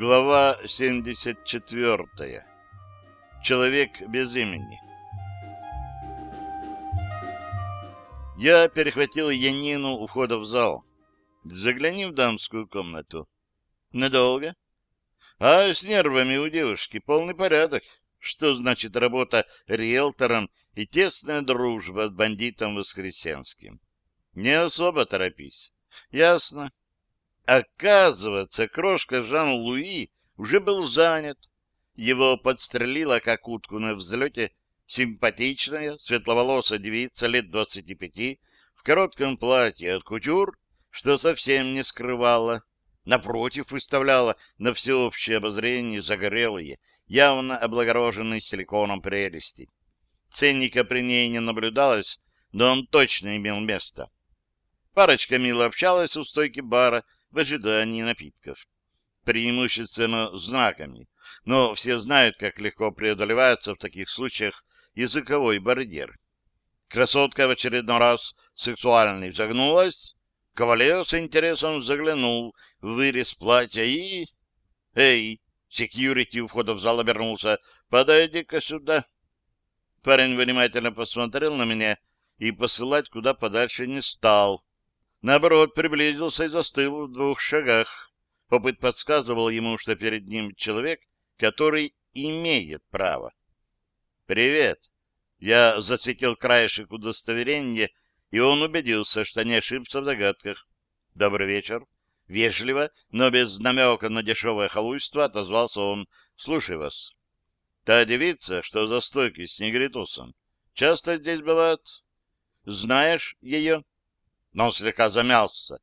Глава 74. Человек без имени. Я перехватил Янину у входа в зал. Загляни в дамскую комнату. Надолго? А с нервами у девушки полный порядок. Что значит работа риэлтором и тесная дружба с бандитом Воскресенским? Не особо торопись. Ясно. Оказывается, крошка Жан-Луи уже был занят. Его подстрелила, как утку на взлете, симпатичная, светловолосая девица лет двадцати пяти в коротком платье от кутюр, что совсем не скрывала. Напротив, выставляла на всеобщее обозрение загорелые, явно облагороженные силиконом прелести. Ценника при ней не наблюдалось, но он точно имел место. Парочка мило общалась у стойки бара в ожидании напитков. Преимущественно знаками, но все знают, как легко преодолевается в таких случаях языковой барьер. Красотка в очередной раз сексуально изогнулась, кавалер с интересом заглянул в вырез платья и... «Эй!» — секьюрити у входа в зал обернулся. «Подойди-ка сюда!» Парень внимательно посмотрел на меня и посылать куда подальше не стал. Наоборот, приблизился и застыл в двух шагах. Опыт подсказывал ему, что перед ним человек, который имеет право. «Привет!» Я засветил краешек удостоверения, и он убедился, что не ошибся в догадках. «Добрый вечер!» Вежливо, но без намека на дешевое халуйство отозвался он. «Слушай вас. Та девица, что за стойкой с негритусом, часто здесь бывает? Знаешь ее?» Но он слегка замялся.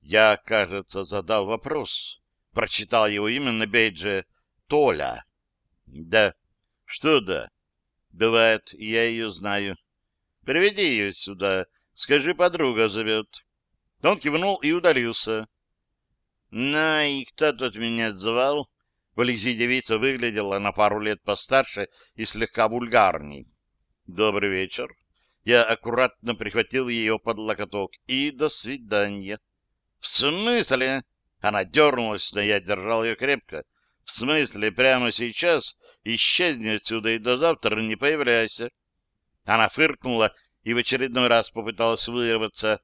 Я, кажется, задал вопрос. Прочитал его имя на бейдже Толя. Да. Что да? Бывает, я ее знаю. Приведи ее сюда. Скажи, подруга зовет. Он кивнул и удалился. На, и кто тут меня звал? Вблизи девица выглядела на пару лет постарше и слегка вульгарней. Добрый вечер. Я аккуратно прихватил ее под локоток. И до свидания. В смысле? Она дернулась, но я держал ее крепко. В смысле, прямо сейчас исчезни отсюда и до завтра не появляйся. Она фыркнула и в очередной раз попыталась вырваться.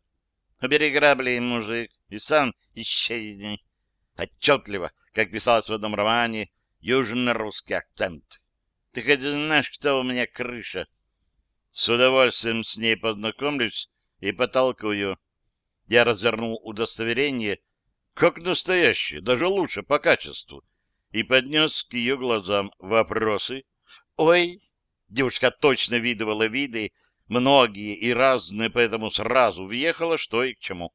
Убери грабли, мужик, и сам исчезни. Отчетливо, как писалось в одном романе, южно-русский акцент. Ты хоть знаешь, кто у меня крыша? С удовольствием с ней познакомлюсь и потолкую. Я развернул удостоверение, как настоящее, даже лучше по качеству, и поднес к ее глазам вопросы. «Ой!» Девушка точно видывала виды, многие и разные, поэтому сразу въехала, что и к чему.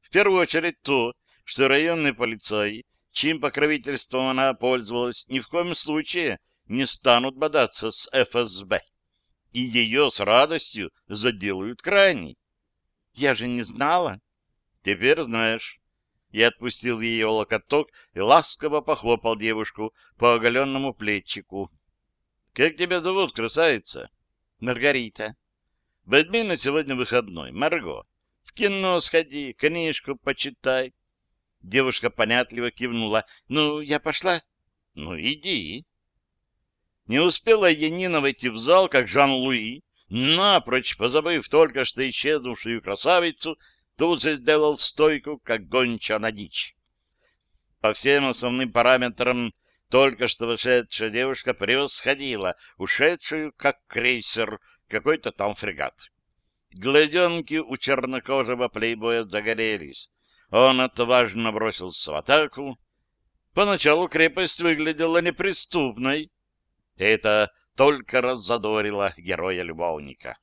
В первую очередь то, что районные полицаи, чьим покровительством она пользовалась, ни в коем случае не станут бодаться с ФСБ. И ее с радостью заделают крайней. Я же не знала. Теперь знаешь. Я отпустил ее локоток и ласково похлопал девушку по оголенному плечику. — Как тебя зовут, красавица? — Маргарита. — Возьми на сегодня выходной, Марго. В кино сходи, книжку почитай. Девушка понятливо кивнула. — Ну, я пошла? — Ну, иди. Не успела Янина войти в зал, как Жан-Луи, напрочь позабыв только что исчезнувшую красавицу, тут же сделал стойку, как гонча на дичь. По всем основным параметрам только что вышедшая девушка превосходила ушедшую, как крейсер, какой-то там фрегат. Глазенки у чернокожего плейбоя загорелись. Он отважно бросился в атаку. Поначалу крепость выглядела неприступной. Это только раззадорило героя-любовника.